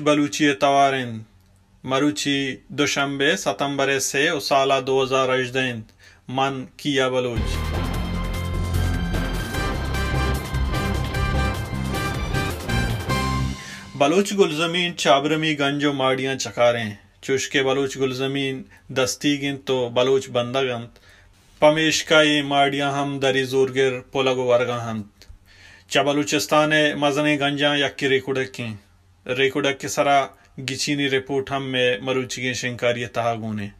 बलूची तवारिन। मरुची दुशंबे सितंबर से साला 2018 मन किया बलूच। बलूच गुलजमीन चाबरमी गंजो माड़ियाँ चकारें। चुशके बलूच गुलजमीन दस्ती गिन तो बलूच बंदगंत पमेशका ये माड़ियाँ हम दरी जोरगिर पोलगो वर्गा हंत। चा बलूचिस्तान मजने गंजा यक्की रेकुडक्की रेकुडक्की सरा गिचीनी रिपोर्ट हम में मरुचिगे शिंकारी तहागूने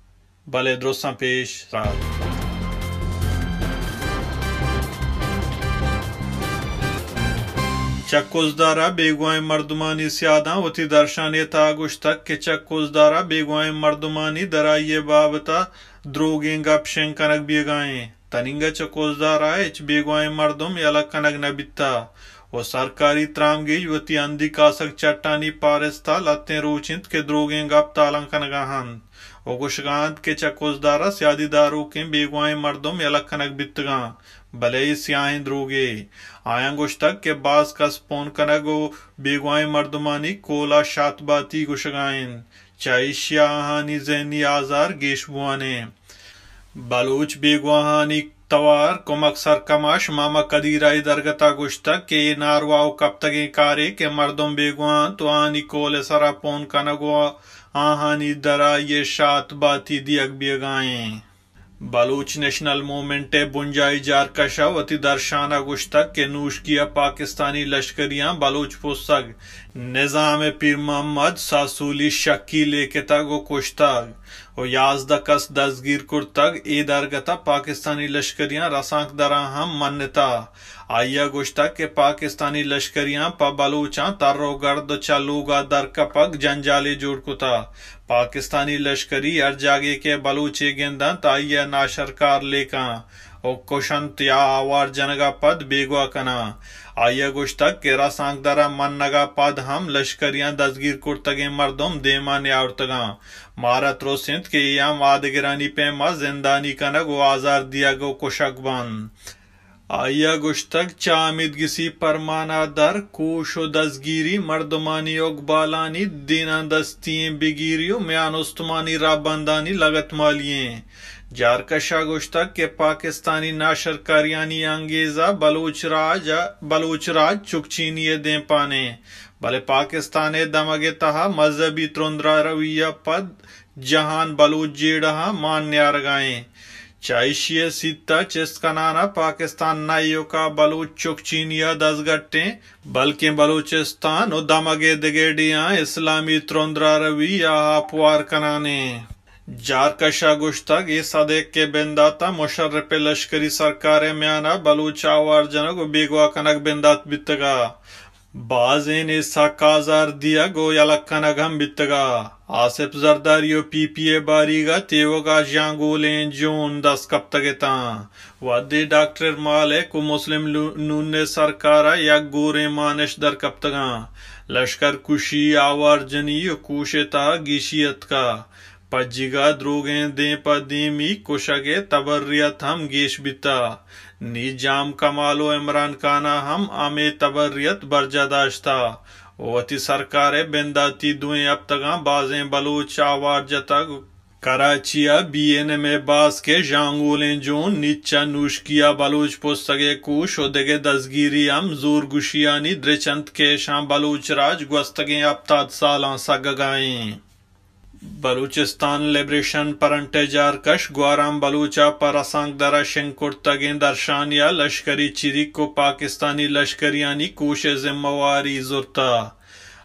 भले द्रोसा पेश रात चक्कोजदारा बेगुआई मर्दुमानी स्यादा वती दर्शाने तागुश्तक के चक्कोजदारा बेगुआई मर्दुमानी दराइये बाबता द्रोगे गप कनक बेगाए तनिंगा चक्कोजदारा इच बेगुआई मर्दुम यला कनक नबिता वो सरकारी त्रामगे युवती अंधी कासक, चट्टानी पारिस्ता लत्ते रोचिंत के द्रोगे गप तालंकन गहन। Ogushgant के चकोजदारा स्यादीदारों के बेगुआए मर्दुम यलखनक बितगा भले ही स्याहें द्रोगे। आयांगुश तक के बास कस पोन कनगो, बेगुआए मर्दुमानी कोला शातबाती गुशगाइन चाइशियाहानी जैनी आजार गेशबुआने बलूच बेगुआहानी तवार सर कमाश, मामा कदीराई दरगता गुश्तक के नारवाओ कब तगे कारे, के मर्दम बेगुआन तो आनी कोले सरा पोन कनगो आहानी दरा ये शात बाती दियक बेगाएँ। बलूच नेशनल मूवमेंट बुंजाई जार कशावती दर्शाना गुश्तक के नूश किया पाकिस्तानी लश्करियाँ, बलूच पुस्तक, निज़ाम पीर मोहम्मद, सासूली शक्की लेके तक कुश्तक और याजदा कस दसगीर कुर्तक ए दरगता पाकिस्तानी लश्करियाँ, रसांक दरा हम मन्नता आया गुश्ता के पाकिस्तानी लश्करियाँ प बलूचा तर्रो गर्द चलूगा दर कपक, जंजाले जुड़ कुता। पाकिस्तानी लश्करी हर जागे के बलूचे गेंदा, ताइया नाशरकार लेका। ओ कुशंत या आवार जनगा पद बेगवा कना। आया गुश्तक केरा सांगदारा मन नगा पद हम, लश्करियाँ दसगीर कुर्तगे मर्दुम देमा ने आवतगा मारा त्रो सिंध के याम आदगिरानी पे मा जिंदानी कनग, वो आजार दिया गो कुशक बन। आया गुश्तक चामिद परमाना दर कोशो दसगिरी मर्दमानी बालानी दीना दस्ती उस्तमानी राबंदानी लगत मालिये जारकशा गुश्तक के पाकिस्तानी नाशर कारियानी अंगेजा बलोच राज बलोच राज चुकचीनी दे पाने। भले पाकिस्तान दमगे तहा, मजहबी त्रुंद्रा रवैया पद, जहान बलोच जेड़ा मान न्यार गाएँ। चाइशिया सीता चिस्कनाना पाकिस्तान नाइयो का बलूच चुकचीनिया दस गट्टे बल्कि बलूचिस्तान दमगे दिगेडिया इस्लामी त्रोंद्रा रवि या अपवार कनाने जारकशा गुश्तक ये सदेक के बेंदाता मुशर्रफ लश्करी सरकार म्याना बलूचावार जनक बेगवा कनक बेंदात बितगा बाजेन इसा काजार दिया गो यलक्कनगम बितगा आसिफ जरदारियो पीपीए बारीगा तेवगा जांगोले जोन दस कब तगेता वादे डॉक्टर माले को मुस्लिम नून ने सरकारा या गोरे मानिश दर कब तगा लश्कर कुशी आवार जनी कुशेता गिशियत का पज्जिगा द्रोगे दे पदीमी कुशगे तबर्रियत हम गेश बिता निज़ाम कमालो इमरान खाना हम आमे तबर्रियत बरजादाश्ता वती सरकार बेंदाती दुए अब तक बाजे बलूच आवार जतक कराचिया बी एन एम ए बास के जांगुल जोन नीचा नूशकिया बलूच पुस्तगे कुश उदगे दसगिरी हम ज़ोर गुशियानी द्रिचंत के शाम बलूच राज गुस्तगे अब ताद साल सग सगाएँ बलूचिस्तान लिबरेशन परंटेजार कश ग्वाराम बलूचा परसांग दरा शिंकुर्तगें दर्शानिया लश्करी चिरिक को पाकिस्तानी लश्करियानी कोश जिम्मेवारी जुरता।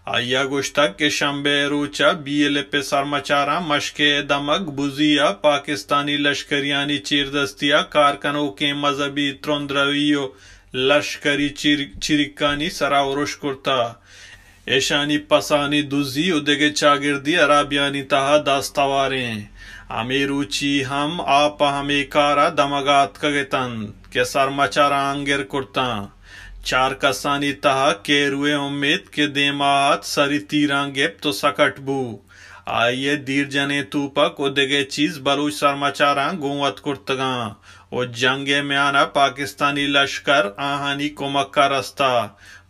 आया गुश्तक के शंबे रूचा बीएल पे सरमचारा मशके दमक बुजिया पाकिस्तानी लश्करियानी चीरदस्तिया कारकनों के मजहबी त्रुंद्रवियो लश्करी चिर, चिरिकानी सरावरुश कुर्ता एशानी पसानी दुजी उदगे चागिर्दी अराबियानी तहा दास्तावारे। अमीरुची हम आप हमें कारा दमगात कगेतन। के सर मचारा अंगेर कुर्ता। चार कसानी तहा केरुए उम्मीद के देमात सरी तीरांगेप तो सकट बू। आइए दीर जने तूपक उदगे चीज़ बलूच सरमाचारा गुवत कुर्तगा। और जंगे में आना पाकिस्तानी लश्कर आहानी कुमक्का रस्ता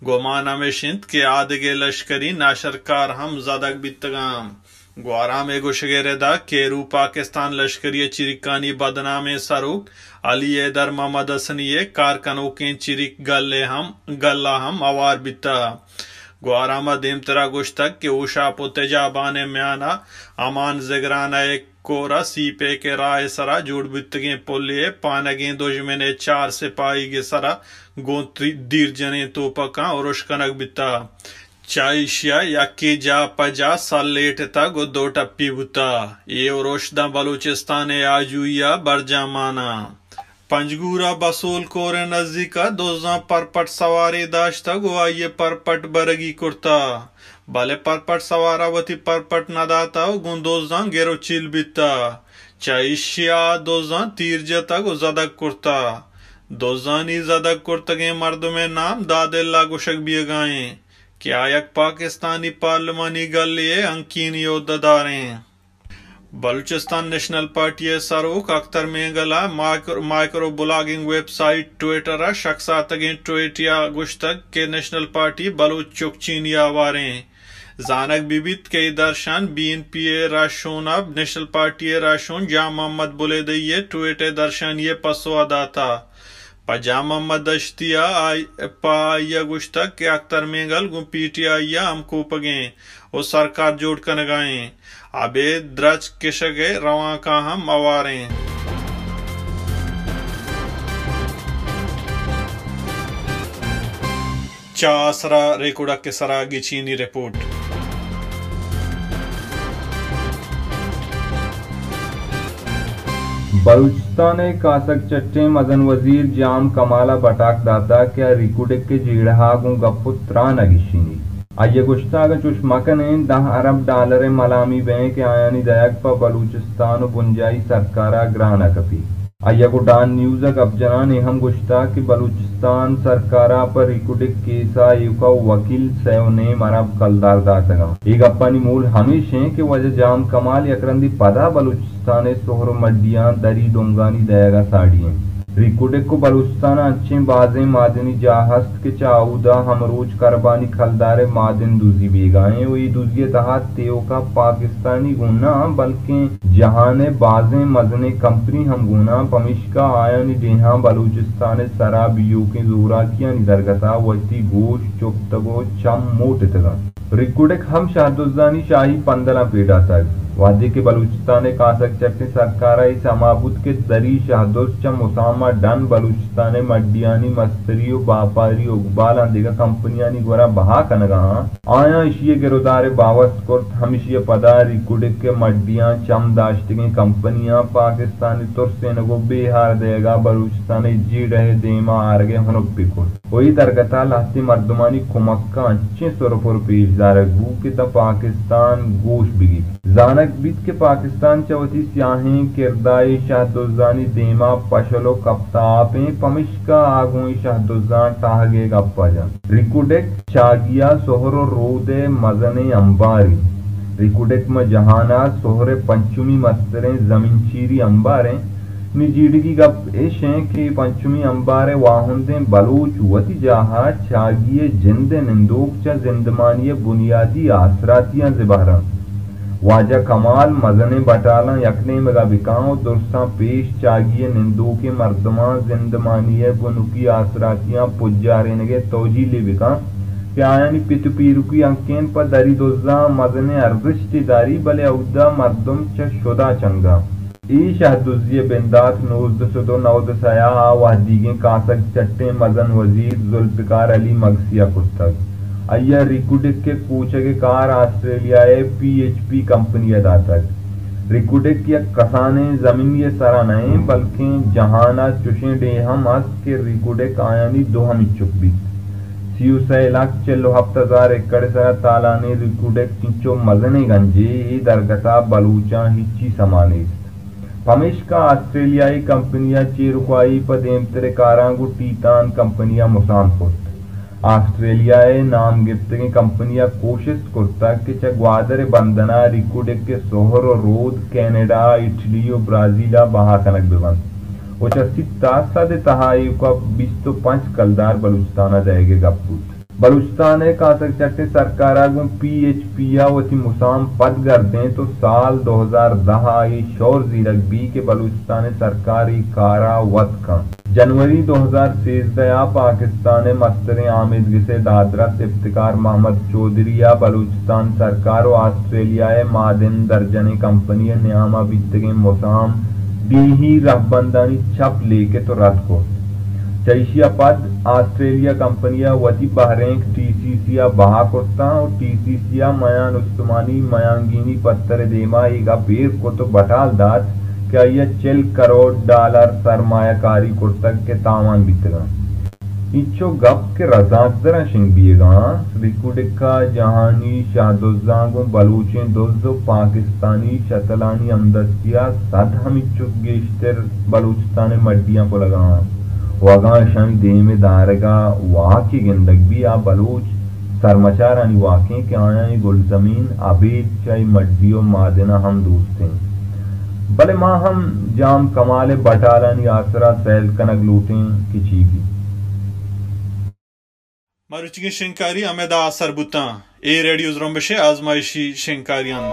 गोमाना में शिंद के आदगे लश्करी नाशरकार हम जदक बितगाम ग्वारा में गुशगेरेदा केरू पाकिस्तान लश्करी चिरिकानी बदनामे सरुक। अली दर मोहम्मद हसनिये कारकनों के चिरिक गल्ले हम गल्ला हम अवार बिता गुश्तक के उषा पुतेजा बाने म्याना अमान जगराना एक कोरा सीपे के राय सरा जुड़ बितगे पोलिए पानगे दुश्मने चार सिपाही के सरा गोत्री दीर जने तो पका और उश्कनक बिता चाइशिया यक्की जा पजा सल्लेटता गो दो टप्पी बुता ये रोशदा बलूचिस्तान आजुया बरजामाना पंजगूरा बसूल कोर नजदीका दोजा परपट सवारी दाश्ता गोवा ये परपट बरगी कुर्ता भले परपट सवारावती परपट नदाता गुंदोजा गेरो चिल बिता चाइशिया दोजा तीर जता गो जदक कुर्ता दोजानी जदक कुर्तगे मर्द में नाम दादेल्ला गुशक भी गाए क्या यक पाकिस्तानी पार्लिमानी गल ये अंकीन योद्धादारे बलूचिस्तान नेशनल पार्टी सरूक अख्तर मेंगला माइक्रो ब्लॉगिंग वेबसाइट ट्विटर शख्सात ट्वेटिया गुश्तक के नेशनल पार्टी बलूच चुकचीनिया वारे। जानक बिबित के दर्शन बीन पी ए राशोन अब नेशनल पार्टी राशोन जा मोहम्मद बुले दइये ट्वेटे दर्शन ये पसो अदा था पजा मोहम्मद दश्तिया पाया गुश्तक के अख्तर मेंगल गु पीटीआई हम कूपगे और सरकार जोड़ कर गाए अबे द्रज किशगे रवा का हम अवारे चासरा रेकुड़ा के सरा गिचीनी रिपोर्ट। बलूचिस्तान कासक चट्टे मदन वज़ीर जाम कमाला बटाक दाता क्या रिकुडे के जीड़ा गु गपुत्रा नगिशिनी अय्य गुश्ताग चुष्मकने दह अरब डॉलर मलामी बैंक आयानी दयक पर बलूचिस्तान बुंजाई सरकारा ग्राना कपी। अय्य गुडान न्यूज़ अब जना ने हम गुश्ता कि बलूचिस्तान सरकारा पर रिकुटिक केसा युका वकील सेव ने मरब कलदार दातगा। एक अपनी मूल हमेशा के वजह जाम कमाल यकरंदी पदा बलूचिस्तान सोहर मड्डियाँ दरी डोंगानी दयागा साड़ियाँ। को बलूचिस्तान अच्छे बाजे मादनी जाहस्त के चाउदा हमरोज करबानी खलदारे मादिन दूजी बेगाए वही दूजी तहत तेओ का पाकिस्तानी गुना बल्कि जहाने बाजे मजने कंपनी हम गुना पमिशका आयनी डेहा बलूचिस्तान शराबियों के जोरा किया निदरगता वती गोश चुप्तगो चम मोट तगा रिकुडेक हम शाहदुजानी शाही पंदला पेड़ा तक वादी के बलूचिस्तान कासक चट्टी सरकार समाबुत के दरी शहदोच मुसामा डन बलूचिस्तान मड्डियानी मस्तरियो बापारी उगबाल अंदिगा कंपनियानी गोरा बहा कनगा। आया इशिये गिरोदार बावस्त को हमिशिय पदा रिकुडिक के मड्डियाँ, चम दाश्तिगे कंपनियाँ, पाकिस्तानी तुर से नगो बेहार देगा, बलूचिस्तान जी रहे देमा आरगे हनुक बिकुल वही दरगता लास्ती मर्दमानी कुमक्का अच्छे सुरपुर पेश दारगू के द पाकिस्तान गोश बिगी जानक बीत के पाकिस्तान चौथी स्याहें किरदाई शाहदुजानी देमा, पशलो कप्तापे, पमिश्का आगुई शाहदुजान टाहगे गप्पाजा रिकुडेक चागिया सोहरो रोदे, मजने अंबारी। रिकुडेक में जहाना, सोहरे पंचमी मस्तरे, ज़मीन चीरी अंबारे। निजीडगी गप एशे के पंचमी अंबारे वाहुंदे, बलूच, वती जाहा चागिए जिंदे, निंदोक, चा जिंदमानिये, बुनियादी आसरातियाँ, जिबारा। वाजा कमाल, मजने बटाला, यकने मगा बिकाओ दुरसा पेश चागिए निंदो के मर्दमा, जिंदमानिये, बुनुकी आसरातियाँ पुजारे नगे तोजी ले बिका प्यायानी पितु पीरुकी अंकेन पर दरी दोजा मजने अर्जिश्ती दारी, बले औदा मर्दम च शुदा चंगा। ई शहदुजिय बिंदात नूज सुदो नौद सया वहदीगे कासक चट्टे मजन वज़ीर, जुल्फिकार अली मगसिया कुस्तक अय्या रिकुडिक के पूछे कार ऑस्ट्रेलिया पीएचपी कंपनी अदातक रिकुडिक या कसाने ज़मीन ये सरा नहीं, बल्कि जहाना चुशे डे हम अस के रिकुडिक आयानी दो हम इच्छुक भी। लाख चलो हफ्ताजार एकड़ सरा तालाने रिकुडिक किंचो मजने गंजे दरगता बलूचा हिच्ची समाने। पमिश्का ऑस्ट्रेलियाई कंपनिया चेरुकाई पदेमतरे कारांगु टीतान कंपनिया मुसामपुत ऑस्ट्रेलियाए नाम गिफ्तगी कंपनिया कोशिश करता कि चे ग्वादर बंदना रिकुडिक के सोहर और रोद, कनाडा इटली और ब्राज़ील बहा कनक बेबंद ओचा सित्ता सद तहाई को बीस तो पंच कलदार बलूचिस्तान जाएगे गपूत बलूचिस्तान कासक चट्टे सरकार आगू पीएचपी वती मुसाम पद कर दें तो साल 2010 आई शोर जीरक बी के बलूचिस्तान सरकारी कारा वत का जनवरी 2013 दया पाकिस्तान मस्तर दादरा इफ्तिकार मोहम्मद चौधरी या बलूचिस्तान सरकार और ऑस्ट्रेलिया मादिन दर्जन कंपनी न्यामा बीतगे मुसाम ही रबंदानी छप लेके तो रथ को। चैशिया पद ऑस्ट्रेलिया कंपनिया वती बहरेंक टीसीसिया बहा कोस्ता और टी सी टीसीसिया मयान उस्तमानी मयांगिनी पत्थर देमा एगा बेर को तो बटाल दात क्या यह चल करोड़ डॉलर सरमायाकारी कुर्तक के तावान बितगा इच्छो गप के रजाकदरा शिंग बिएगा रिकुडिका जहानी, शादोजागो बलूचे दोजो पाकिस्तानी, शतलानी, अमदस्तिया, सद हम इच्छुक गेश्तर बलूचिस्तान मड्डियाँ को लगा। वगा शमी दे में दारगा, वाकी गिंदग भी आ बलूच सरमचार आणि वाके के आया गुल ज़मीन आबेद चाय मड्डियो मादिना हम दोस्ते भले माँ हम जाम कमाले बटालानी आसरा सैल कनक लूटें की चीबी Maruchigi Shinkari Ameda Sarbutan. E Radio Zrombeshe Azmaishi Shinkarian.